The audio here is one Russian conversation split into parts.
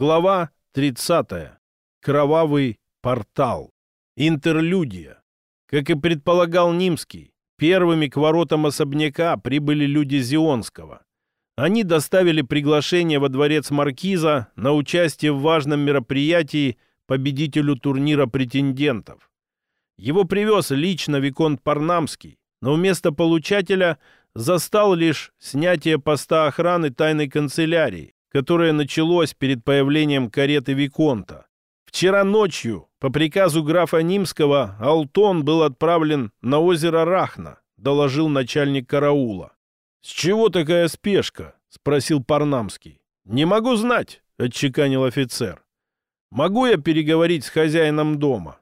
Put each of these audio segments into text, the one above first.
Глава 30. Кровавый портал. Интерлюдия. Как и предполагал Нимский, первыми к воротам особняка прибыли люди Зионского. Они доставили приглашение во дворец Маркиза на участие в важном мероприятии победителю турнира претендентов. Его привез лично Виконт Парнамский, но вместо получателя застал лишь снятие поста охраны тайной канцелярии, которое началось перед появлением кареты Виконта. Вчера ночью, по приказу графа Нимского, Алтон был отправлен на озеро Рахна, доложил начальник караула. «С чего такая спешка?» — спросил Парнамский. «Не могу знать», — отчеканил офицер. «Могу я переговорить с хозяином дома?»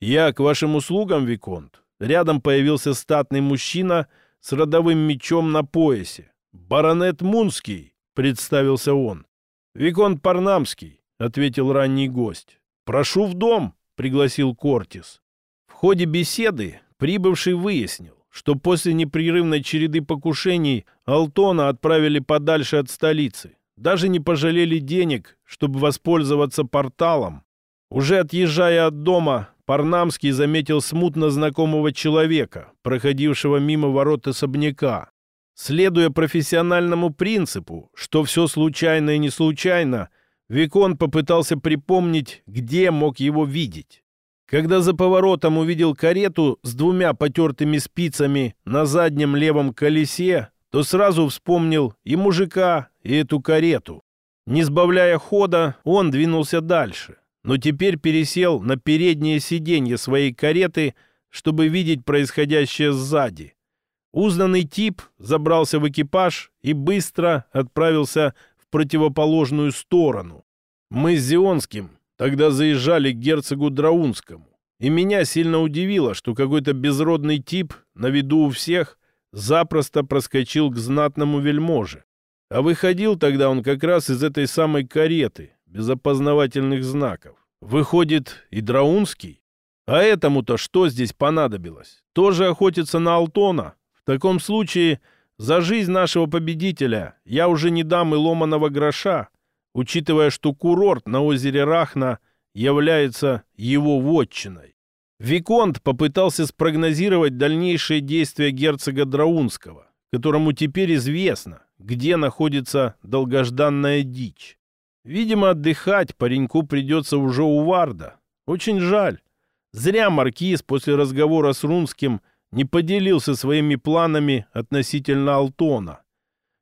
«Я к вашим услугам, Виконт». Рядом появился статный мужчина с родовым мечом на поясе. «Баронет Мунский», — представился он. «Виконт Парнамский», — ответил ранний гость. «Прошу в дом», — пригласил Кортис. В ходе беседы прибывший выяснил, что после непрерывной череды покушений Алтона отправили подальше от столицы. Даже не пожалели денег, чтобы воспользоваться порталом. Уже отъезжая от дома, Парнамский заметил смутно знакомого человека, проходившего мимо ворот особняка. Следуя профессиональному принципу, что все случайно и не случайно, Викон попытался припомнить, где мог его видеть. Когда за поворотом увидел карету с двумя потертыми спицами на заднем левом колесе, то сразу вспомнил и мужика, и эту карету. Не сбавляя хода, он двинулся дальше, но теперь пересел на переднее сиденье своей кареты, чтобы видеть происходящее сзади. Узнанный тип забрался в экипаж и быстро отправился в противоположную сторону. Мы с Зионским тогда заезжали к герцогу Драунскому, и меня сильно удивило, что какой-то безродный тип на виду у всех запросто проскочил к знатному вельможе. А выходил тогда он как раз из этой самой кареты, без опознавательных знаков. Выходит, и Драунский? А этому-то что здесь понадобилось? Тоже охотиться на Алтона? В таком случае за жизнь нашего победителя я уже не дам и ломаного гроша, учитывая, что курорт на озере Рахна является его вотчиной. Виконт попытался спрогнозировать дальнейшие действия герцога Драунского, которому теперь известно, где находится долгожданная дичь. Видимо, отдыхать пареньку придется уже у Варда. Очень жаль. Зря маркиз после разговора с Рунским не поделился своими планами относительно Алтона.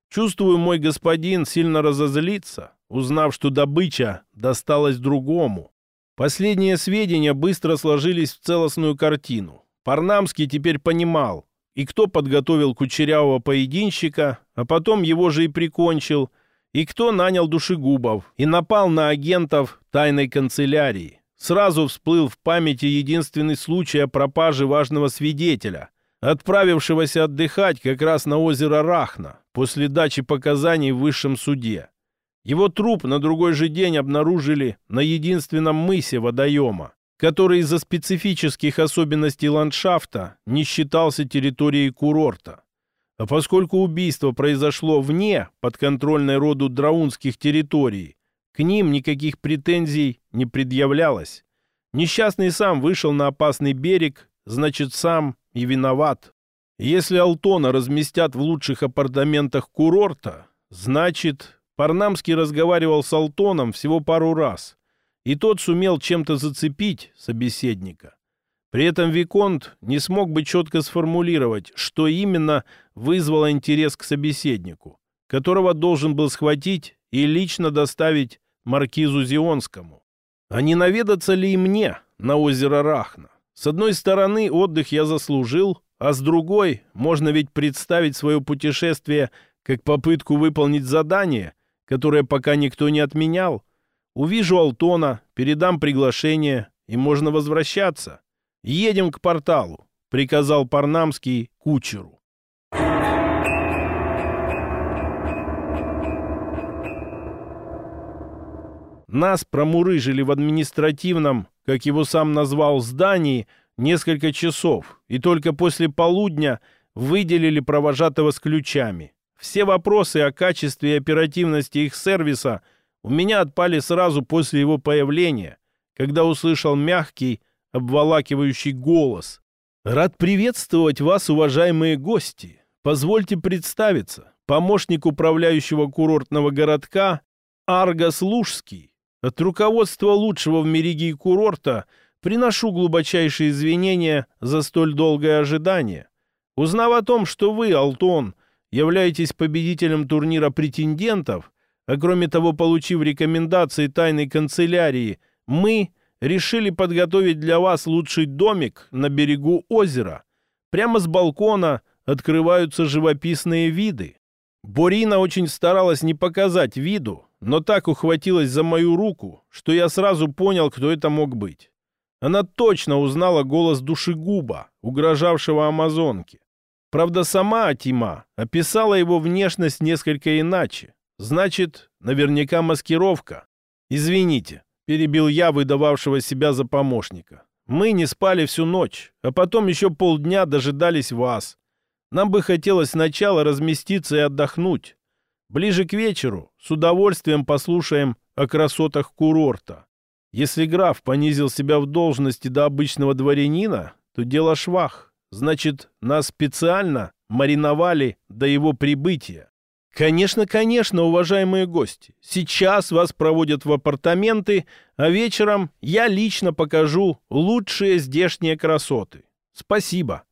Чувствую, мой господин сильно разозлится, узнав, что добыча досталась другому. Последние сведения быстро сложились в целостную картину. Парнамский теперь понимал, и кто подготовил кучерявого поединщика, а потом его же и прикончил, и кто нанял душегубов и напал на агентов тайной канцелярии. Сразу всплыл в памяти единственный случай о пропаже важного свидетеля, отправившегося отдыхать как раз на озеро Рахна после дачи показаний в высшем суде. Его труп на другой же день обнаружили на единственном мысе водоема, который из-за специфических особенностей ландшафта не считался территорией курорта. А поскольку убийство произошло вне подконтрольной роду драунских территорий, к ним никаких претензий не предъявлялось. Несчастный сам вышел на опасный берег, значит, сам и виноват. Если Алтона разместят в лучших апартаментах курорта, значит, Парнамский разговаривал с Алтоном всего пару раз, и тот сумел чем-то зацепить собеседника. При этом Виконт не смог бы четко сформулировать, что именно вызвало интерес к собеседнику, которого должен был схватить и лично доставить маркизу Зионскому. А не наведаться ли и мне на озеро Рахна? С одной стороны, отдых я заслужил, а с другой, можно ведь представить свое путешествие как попытку выполнить задание, которое пока никто не отменял. Увижу Алтона, передам приглашение, и можно возвращаться. Едем к порталу, приказал Парнамский кучеру. Нас промурыжили в административном, как его сам назвал, здании несколько часов, и только после полудня выделили провожатого с ключами. Все вопросы о качестве и оперативности их сервиса у меня отпали сразу после его появления, когда услышал мягкий, обволакивающий голос. «Рад приветствовать вас, уважаемые гости. Позвольте представиться. Помощник управляющего курортного городка Аргас Лужский. От руководства лучшего в Меригии курорта приношу глубочайшие извинения за столь долгое ожидание. Узнав о том, что вы, Алтон, являетесь победителем турнира претендентов, а кроме того, получив рекомендации тайной канцелярии, мы решили подготовить для вас лучший домик на берегу озера. Прямо с балкона открываются живописные виды. Борина очень старалась не показать виду, но так ухватилась за мою руку, что я сразу понял, кто это мог быть. Она точно узнала голос душегуба, угрожавшего амазонке. Правда, сама Атима описала его внешность несколько иначе. Значит, наверняка маскировка. Извините, перебил я выдававшего себя за помощника. Мы не спали всю ночь, а потом еще полдня дожидались вас. Нам бы хотелось сначала разместиться и отдохнуть. Ближе к вечеру с удовольствием послушаем о красотах курорта. Если граф понизил себя в должности до обычного дворянина, то дело швах. Значит, нас специально мариновали до его прибытия. Конечно, конечно, уважаемые гости. Сейчас вас проводят в апартаменты, а вечером я лично покажу лучшие здешние красоты. Спасибо.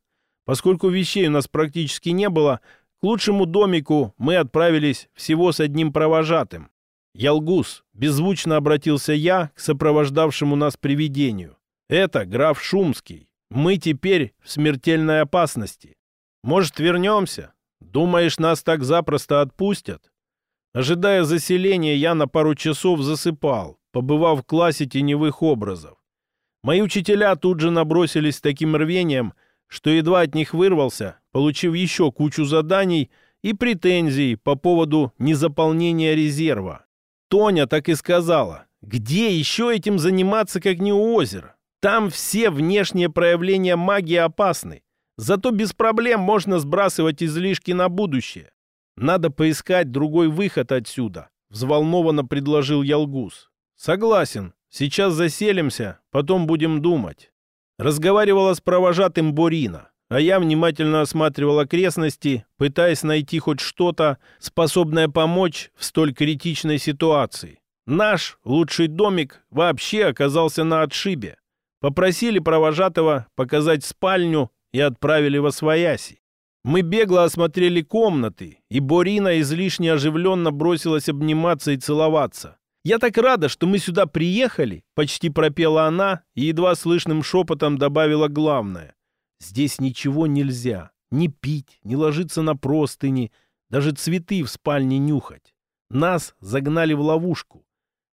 Поскольку вещей у нас практически не было, к лучшему домику мы отправились всего с одним провожатым. Ялгус, беззвучно обратился я к сопровождавшему нас привидению. Это граф Шумский. Мы теперь в смертельной опасности. Может, вернемся? Думаешь, нас так запросто отпустят? Ожидая заселения, я на пару часов засыпал, побывав в классе теневых образов. Мои учителя тут же набросились с таким рвением, что едва от них вырвался, получив еще кучу заданий и претензий по поводу незаполнения резерва. Тоня так и сказала, где еще этим заниматься, как не у озера? Там все внешние проявления магии опасны. Зато без проблем можно сбрасывать излишки на будущее. Надо поискать другой выход отсюда, взволнованно предложил Ялгус. Согласен. Сейчас заселимся, потом будем думать. Разговаривала с провожатым Борина, а я внимательно осматривал окрестности, пытаясь найти хоть что-то, способное помочь в столь критичной ситуации. Наш лучший домик вообще оказался на отшибе. Попросили провожатого показать спальню и отправили во свояси. Мы бегло осмотрели комнаты, и Борина излишне оживленно бросилась обниматься и целоваться. «Я так рада, что мы сюда приехали!» — почти пропела она и едва слышным шепотом добавила главное. «Здесь ничего нельзя. Ни пить, ни ложиться на простыни, даже цветы в спальне нюхать. Нас загнали в ловушку.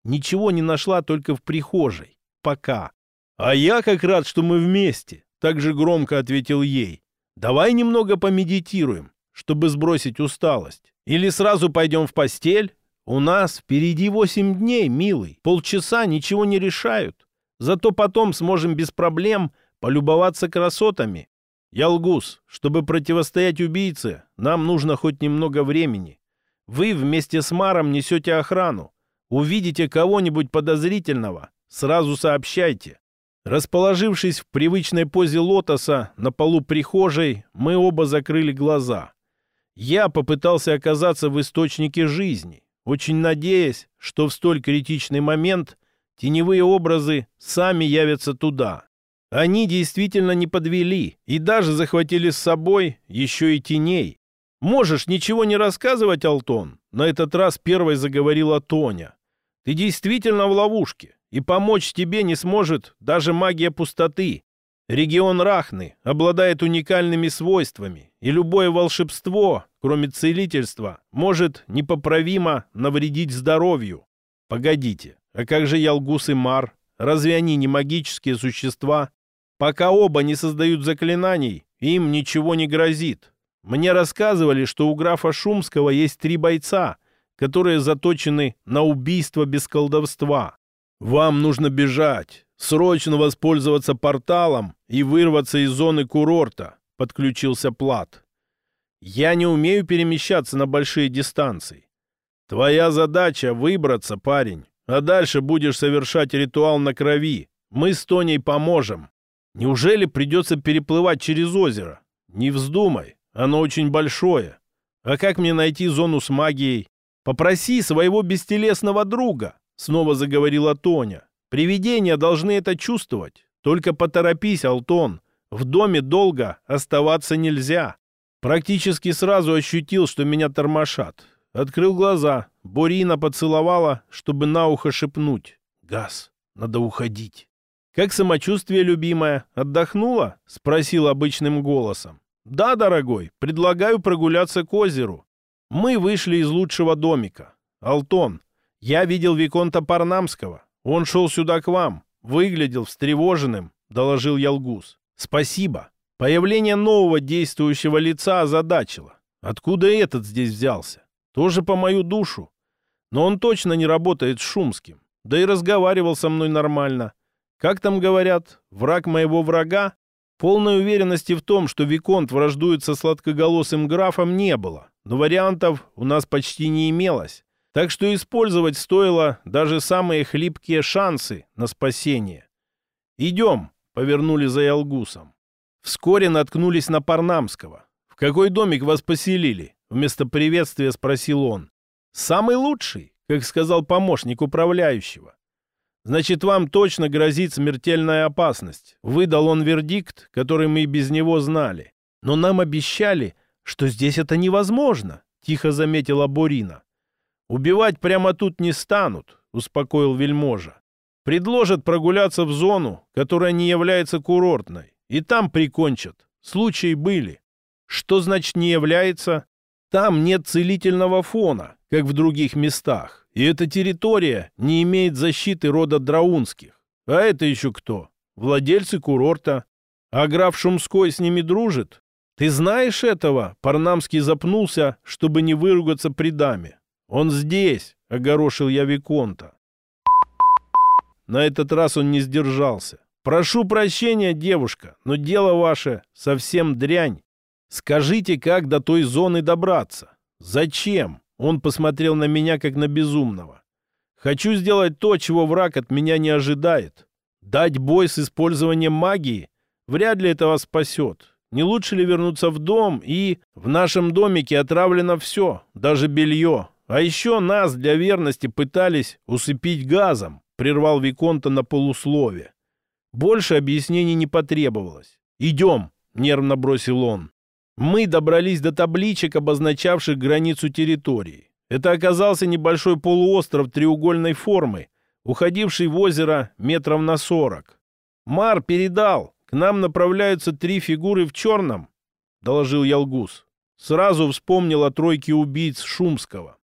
Ничего не нашла только в прихожей. Пока. А я как рад, что мы вместе так же громко ответил ей. «Давай немного помедитируем, чтобы сбросить усталость. Или сразу пойдем в постель? У нас впереди восемь дней, милый. Полчаса ничего не решают. Зато потом сможем без проблем полюбоваться красотами. Ялгус, чтобы противостоять убийце, нам нужно хоть немного времени. Вы вместе с Маром несете охрану. Увидите кого-нибудь подозрительного, сразу сообщайте. Расположившись в привычной позе лотоса на полу прихожей, мы оба закрыли глаза. Я попытался оказаться в источнике жизни, очень надеясь, что в столь критичный момент теневые образы сами явятся туда. Они действительно не подвели и даже захватили с собой еще и теней. «Можешь ничего не рассказывать, Алтон?» На этот раз первой заговорила Тоня. «Ты действительно в ловушке и помочь тебе не сможет даже магия пустоты. Регион Рахны обладает уникальными свойствами, и любое волшебство, кроме целительства, может непоправимо навредить здоровью. Погодите, а как же Ялгус и Мар? Разве они не магические существа? Пока оба не создают заклинаний, им ничего не грозит. Мне рассказывали, что у графа Шумского есть три бойца, которые заточены на убийство без колдовства. Вам нужно бежать, срочно воспользоваться порталом и вырваться из зоны курорта, подключился Плат. Я не умею перемещаться на большие дистанции. Твоя задача — выбраться, парень, а дальше будешь совершать ритуал на крови. Мы с Тоней поможем. Неужели придется переплывать через озеро? Не вздумай, оно очень большое. А как мне найти зону с магией? Попроси своего бестелесного друга, снова заговорила Тоня. Привидения должны это чувствовать. Только поторопись, Алтон. В доме долго оставаться нельзя. Практически сразу ощутил, что меня тормошат. Открыл глаза. Борина поцеловала, чтобы на ухо шепнуть. «Газ, надо уходить». «Как самочувствие, любимая? Отдохнула?» — спросил обычным голосом. «Да, дорогой, предлагаю прогуляться к озеру». Мы вышли из лучшего домика. «Алтон, я видел Виконта Парнамского. Он шел сюда к вам. Выглядел встревоженным», — доложил Ялгус. «Спасибо. Появление нового действующего лица озадачило. Откуда этот здесь взялся? Тоже по мою душу. Но он точно не работает с Шумским. Да и разговаривал со мной нормально. Как там говорят, враг моего врага? Полной уверенности в том, что Виконт враждует со сладкоголосым графом, не было. Но вариантов у нас почти не имелось. Так что использовать стоило даже самые хлипкие шансы на спасение. «Идем», — повернули за Ялгусом. Вскоре наткнулись на Парнамского. «В какой домик вас поселили?» Вместо приветствия спросил он. «Самый лучший», как сказал помощник управляющего. «Значит, вам точно грозит смертельная опасность». Выдал он вердикт, который мы и без него знали. «Но нам обещали, что здесь это невозможно», — тихо заметила Борина. «Убивать прямо тут не станут», — успокоил вельможа. «Предложат прогуляться в зону, которая не является курортной. И там прикончат. Случаи были. Что значит не является? Там нет целительного фона, как в других местах. И эта территория не имеет защиты рода Драунских. А это еще кто? Владельцы курорта. А граф Шумской с ними дружит? Ты знаешь этого? Парнамский запнулся, чтобы не выругаться при даме. Он здесь, огорошил я Виконта. На этот раз он не сдержался. «Прошу прощения, девушка, но дело ваше совсем дрянь. Скажите, как до той зоны добраться? Зачем?» Он посмотрел на меня, как на безумного. «Хочу сделать то, чего враг от меня не ожидает. Дать бой с использованием магии? Вряд ли это вас спасет. Не лучше ли вернуться в дом и... В нашем домике отравлено все, даже белье. А еще нас для верности пытались усыпить газом», прервал Виконта на полуслове. Больше объяснений не потребовалось. «Идем!» — нервно бросил он. Мы добрались до табличек, обозначавших границу территории. Это оказался небольшой полуостров треугольной формы, уходивший в озеро метров на сорок. «Мар передал. К нам направляются три фигуры в черном», — доложил Ялгус. Сразу вспомнил о тройке убийц Шумского.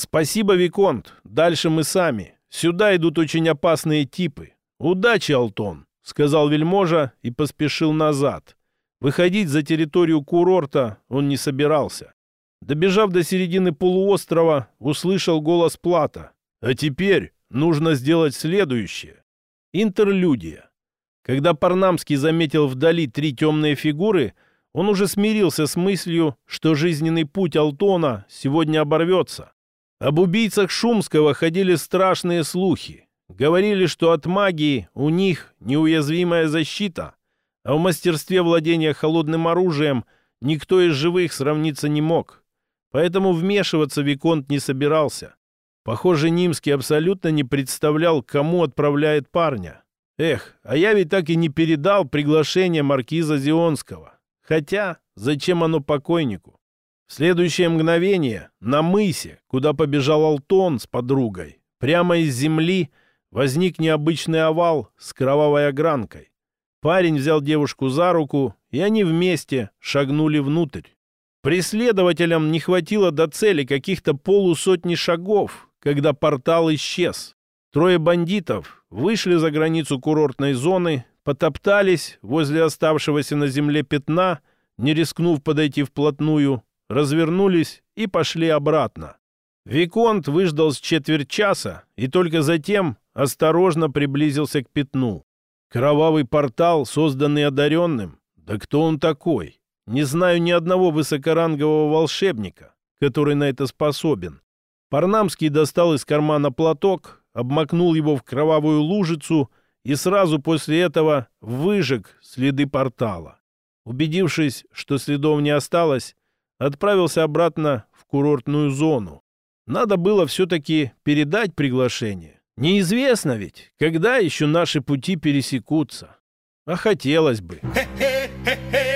«Спасибо, Виконт. Дальше мы сами. Сюда идут очень опасные типы. Удачи, Алтон!» — сказал вельможа и поспешил назад. Выходить за территорию курорта он не собирался. Добежав до середины полуострова, услышал голос Плата. «А теперь нужно сделать следующее». Интерлюдия. Когда Парнамский заметил вдали три темные фигуры, он уже смирился с мыслью, что жизненный путь Алтона сегодня оборвется. Об убийцах Шумского ходили страшные слухи. Говорили, что от магии у них неуязвимая защита, а в мастерстве владения холодным оружием никто из живых сравниться не мог. Поэтому вмешиваться Виконт не собирался. Похоже, Нимский абсолютно не представлял, кому отправляет парня. Эх, а я ведь так и не передал приглашение маркиза Зионского. Хотя, зачем оно покойнику? В следующее мгновение на мысе, куда побежал Алтон с подругой, прямо из земли возник необычный овал с кровавой огранкой. Парень взял девушку за руку, и они вместе шагнули внутрь. Преследователям не хватило до цели каких-то полусотни шагов, когда портал исчез. Трое бандитов вышли за границу курортной зоны, потоптались возле оставшегося на земле пятна, не рискнув подойти вплотную, развернулись и пошли обратно. Виконт выждал с четверть часа и только затем осторожно приблизился к пятну. Кровавый портал, созданный одаренным? Да кто он такой? Не знаю ни одного высокорангового волшебника, который на это способен. Парнамский достал из кармана платок, обмакнул его в кровавую лужицу и сразу после этого выжег следы портала. Убедившись, что следов не осталось, отправился обратно в курортную зону. Надо было все-таки передать приглашение. Неизвестно ведь, когда еще наши пути пересекутся. А хотелось бы. Хе-хе-хе-хе!